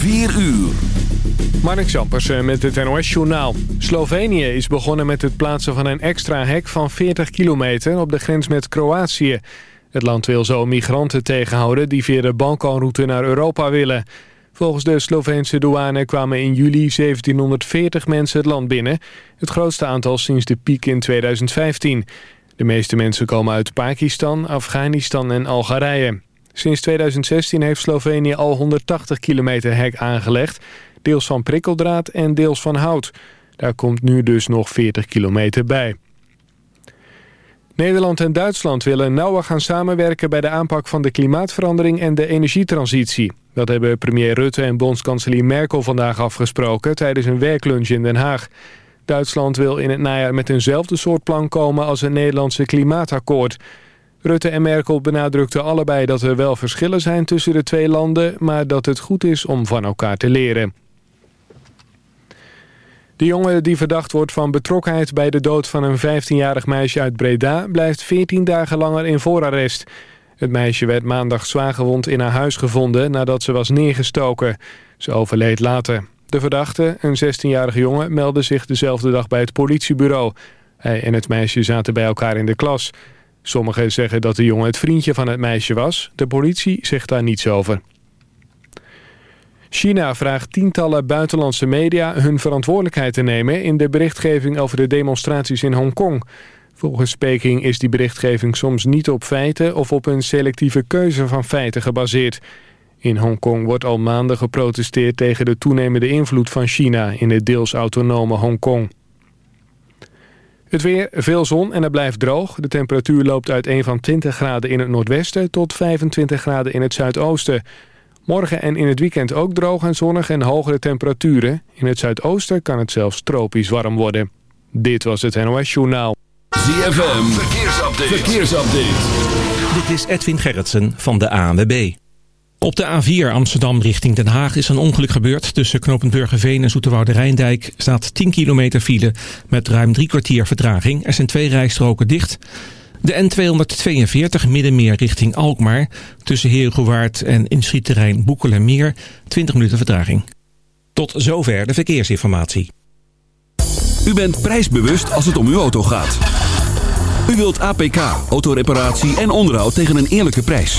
4 uur. Marnik Zampersen met het NOS-journaal. Slovenië is begonnen met het plaatsen van een extra hek van 40 kilometer op de grens met Kroatië. Het land wil zo migranten tegenhouden die via de Balkanroute naar Europa willen. Volgens de Sloveense douane kwamen in juli 1740 mensen het land binnen. Het grootste aantal sinds de piek in 2015. De meeste mensen komen uit Pakistan, Afghanistan en Algerije. Sinds 2016 heeft Slovenië al 180 kilometer hek aangelegd. Deels van prikkeldraad en deels van hout. Daar komt nu dus nog 40 kilometer bij. Nederland en Duitsland willen nauwer gaan samenwerken... bij de aanpak van de klimaatverandering en de energietransitie. Dat hebben premier Rutte en bondskanselier Merkel vandaag afgesproken... tijdens een werklunch in Den Haag. Duitsland wil in het najaar met eenzelfde soort plan komen... als het Nederlandse klimaatakkoord... Rutte en Merkel benadrukten allebei dat er wel verschillen zijn tussen de twee landen... maar dat het goed is om van elkaar te leren. De jongen die verdacht wordt van betrokkenheid bij de dood van een 15-jarig meisje uit Breda... blijft 14 dagen langer in voorarrest. Het meisje werd maandag zwaargewond in haar huis gevonden nadat ze was neergestoken. Ze overleed later. De verdachte, een 16-jarige jongen, meldde zich dezelfde dag bij het politiebureau. Hij en het meisje zaten bij elkaar in de klas... Sommigen zeggen dat de jongen het vriendje van het meisje was. De politie zegt daar niets over. China vraagt tientallen buitenlandse media hun verantwoordelijkheid te nemen... in de berichtgeving over de demonstraties in Hongkong. Volgens Peking is die berichtgeving soms niet op feiten... of op een selectieve keuze van feiten gebaseerd. In Hongkong wordt al maanden geprotesteerd tegen de toenemende invloed van China... in het deels autonome Hongkong. Het weer, veel zon en het blijft droog. De temperatuur loopt uit een van 20 graden in het noordwesten... tot 25 graden in het zuidoosten. Morgen en in het weekend ook droog en zonnig en hogere temperaturen. In het zuidoosten kan het zelfs tropisch warm worden. Dit was het NOS Journaal. ZFM, verkeersupdate. verkeersupdate. Dit is Edwin Gerritsen van de ANWB. Op de A4 Amsterdam richting Den Haag is een ongeluk gebeurd. Tussen knooppunt en Zoeterwoude Rijndijk staat 10 kilometer file met ruim drie kwartier vertraging. Er zijn twee rijstroken dicht. De N242 Middenmeer richting Alkmaar tussen Heerhugowaard en Inschietterrein Boekel 20 minuten vertraging. Tot zover de verkeersinformatie. U bent prijsbewust als het om uw auto gaat. U wilt APK, autoreparatie en onderhoud tegen een eerlijke prijs.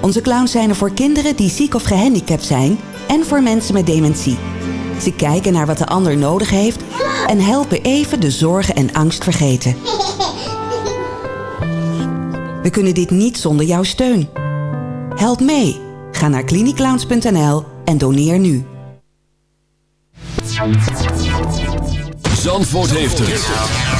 Onze clowns zijn er voor kinderen die ziek of gehandicapt zijn... en voor mensen met dementie. Ze kijken naar wat de ander nodig heeft... en helpen even de zorgen en angst vergeten. We kunnen dit niet zonder jouw steun. Help mee. Ga naar cliniclowns.nl en doneer nu. Zandvoort heeft het.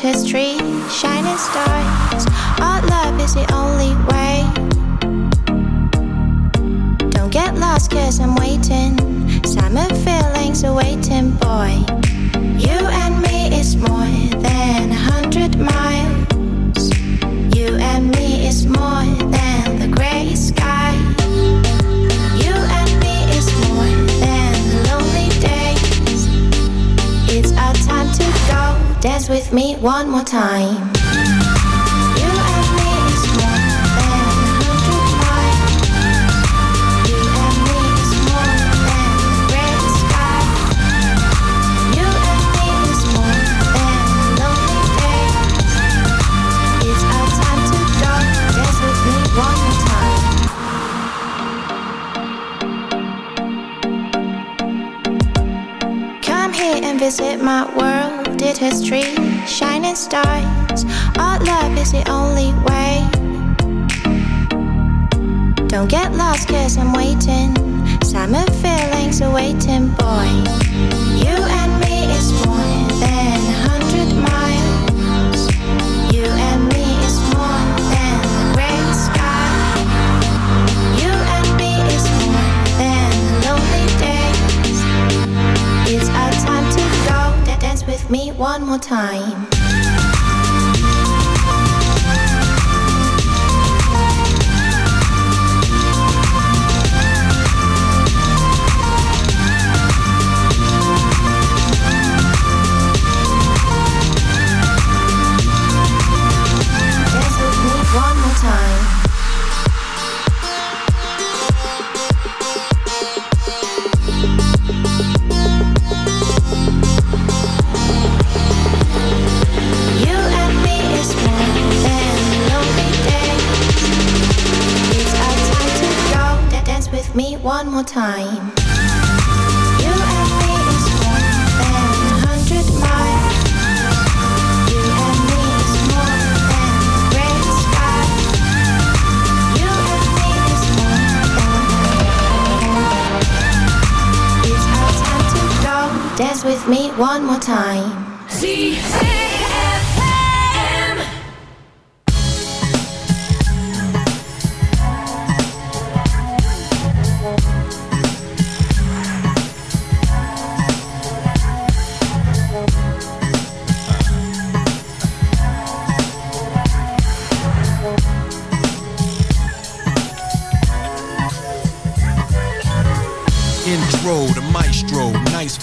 history, shining stars. Our love is the only one more time. signs. Our love is the only way. Don't get lost, cause I'm waiting. Summer feelings are waiting, boy. You and me is more than a hundred miles. You and me is more than the great sky. You and me is more than the lonely days. It's our time to go. Dance with me one more time. With me one more time. Intro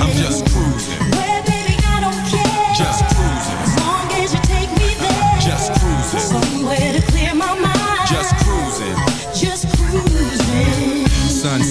I'm just cruising, Well, baby, I don't care. just cruising, As long as you take me there. just cruising, Somewhere to clear my mind. just cruising. Just cruising. Sun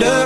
From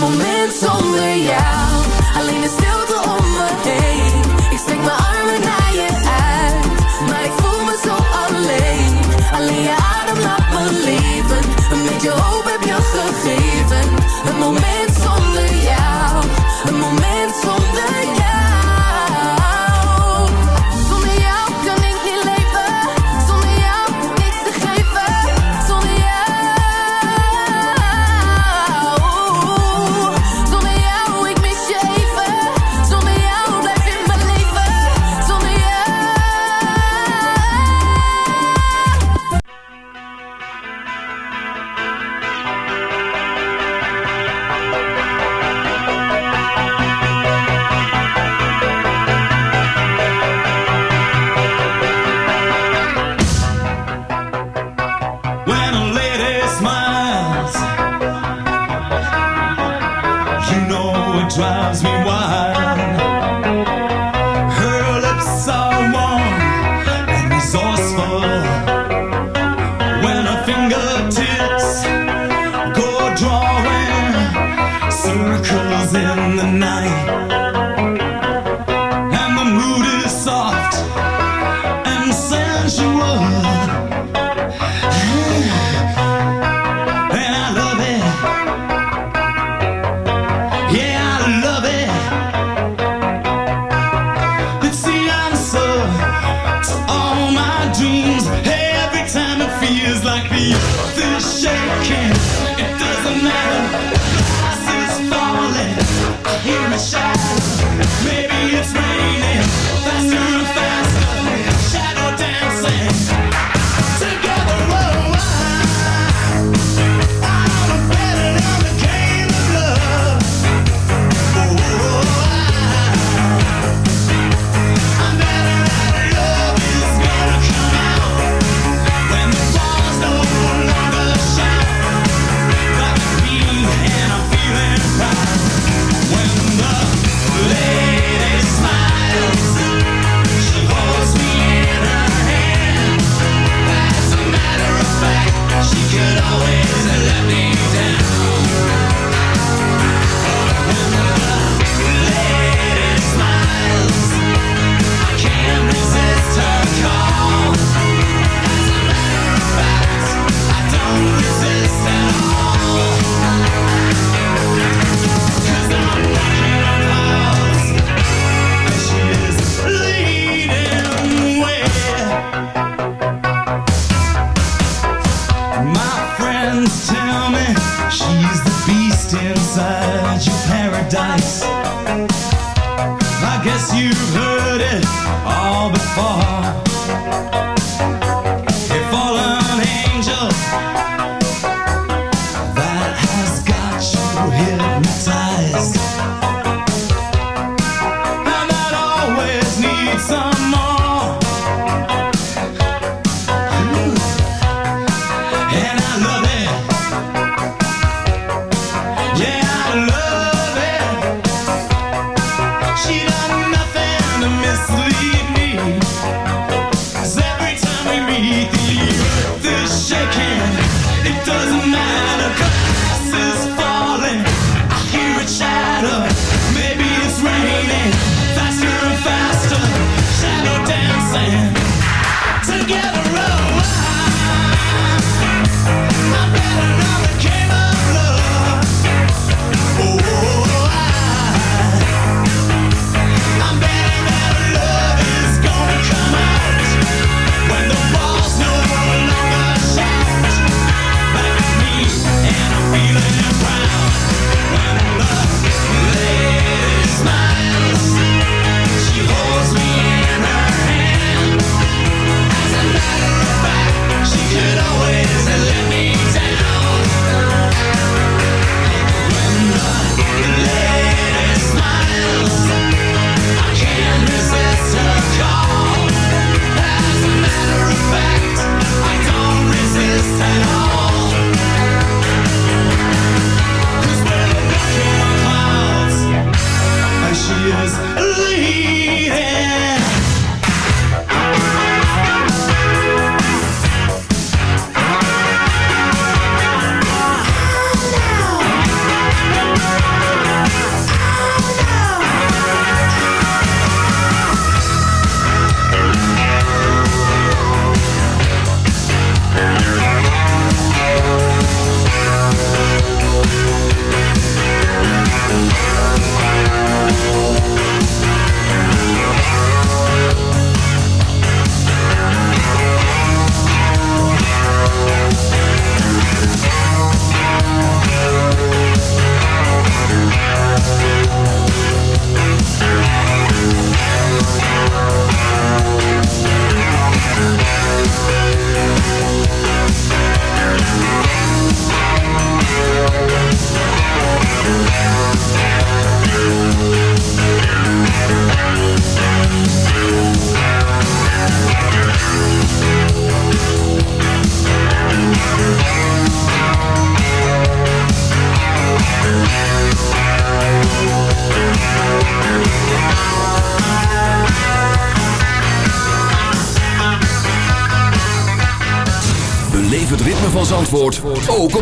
moment zonder jou. Alleen de stilte om me heen.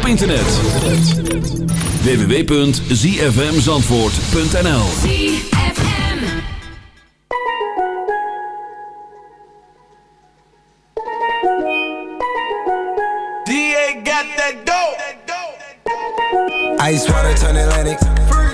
Internet. www.zfmzandvoort.nl DA got that dope. Ice water turn Atlantic.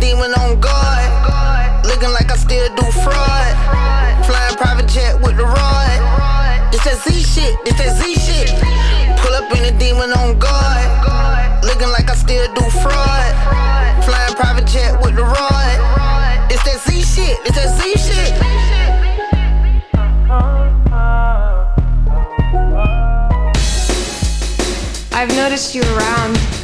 Demon on guard. Looking like I still do fraud. Flying private jet with the rod. This that Z shit, this that Z shit. Pull up in a demon on guard. Looking like I still do fraud. Flying private jet with the rod. This that Z shit, this that Z shit. I've noticed you around.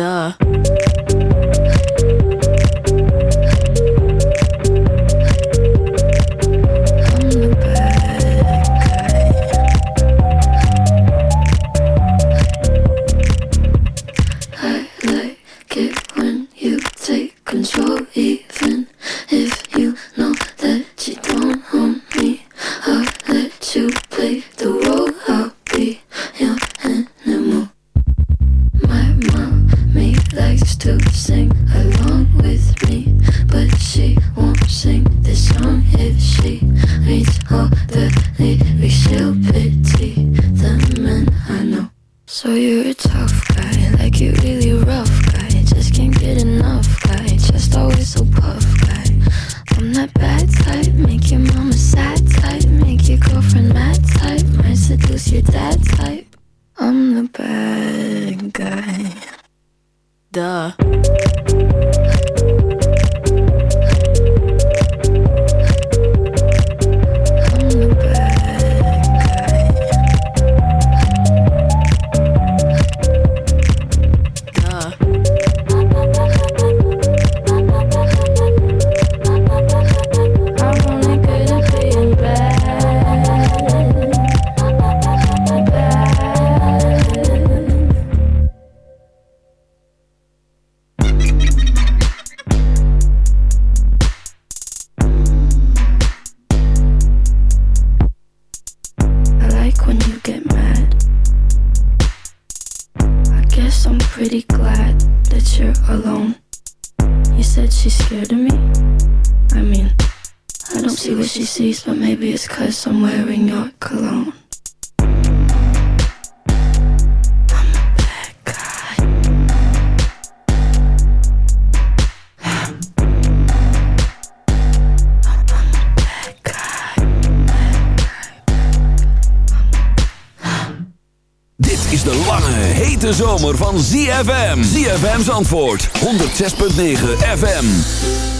duh. see what she sees, but maybe it's cause I'm wearing your cologne. De zomer van ZFM. ZFM's antwoord 106.9 FM.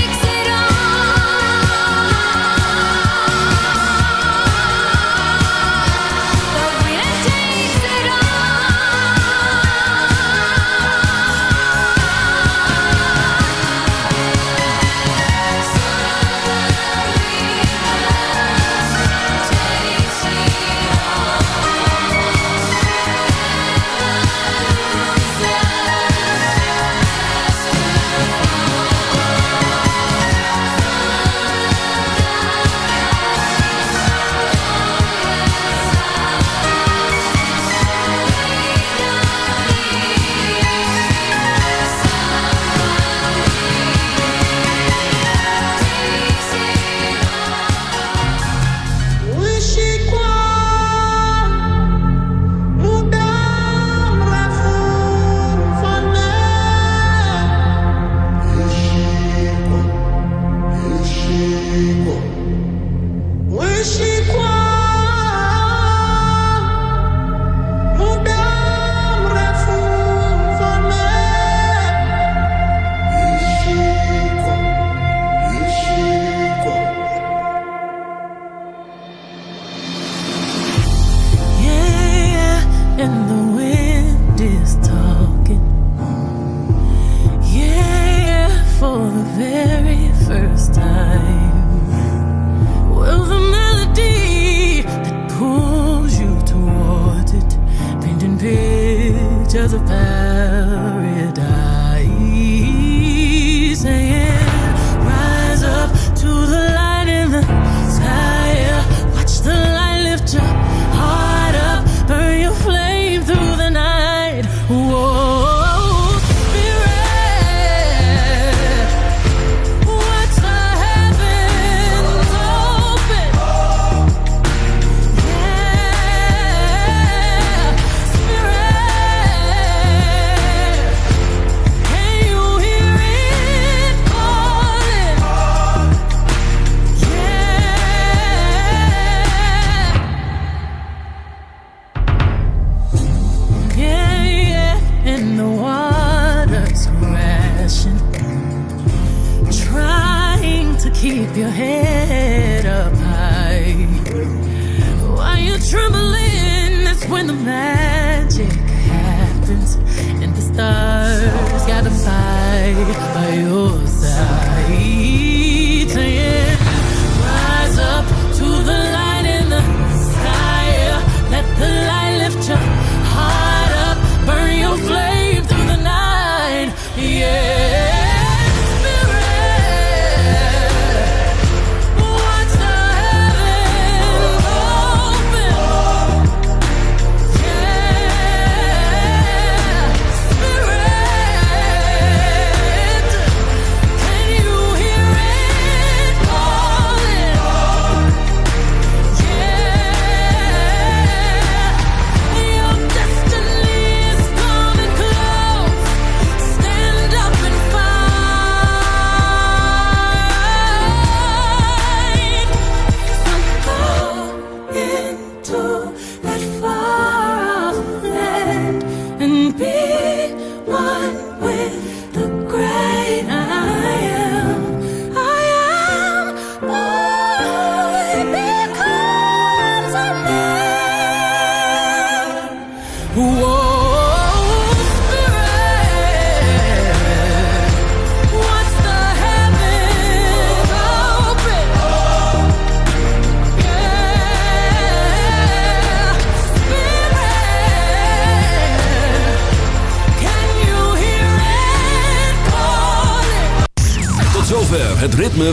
when the magic happens and the stars gotta fight by your side.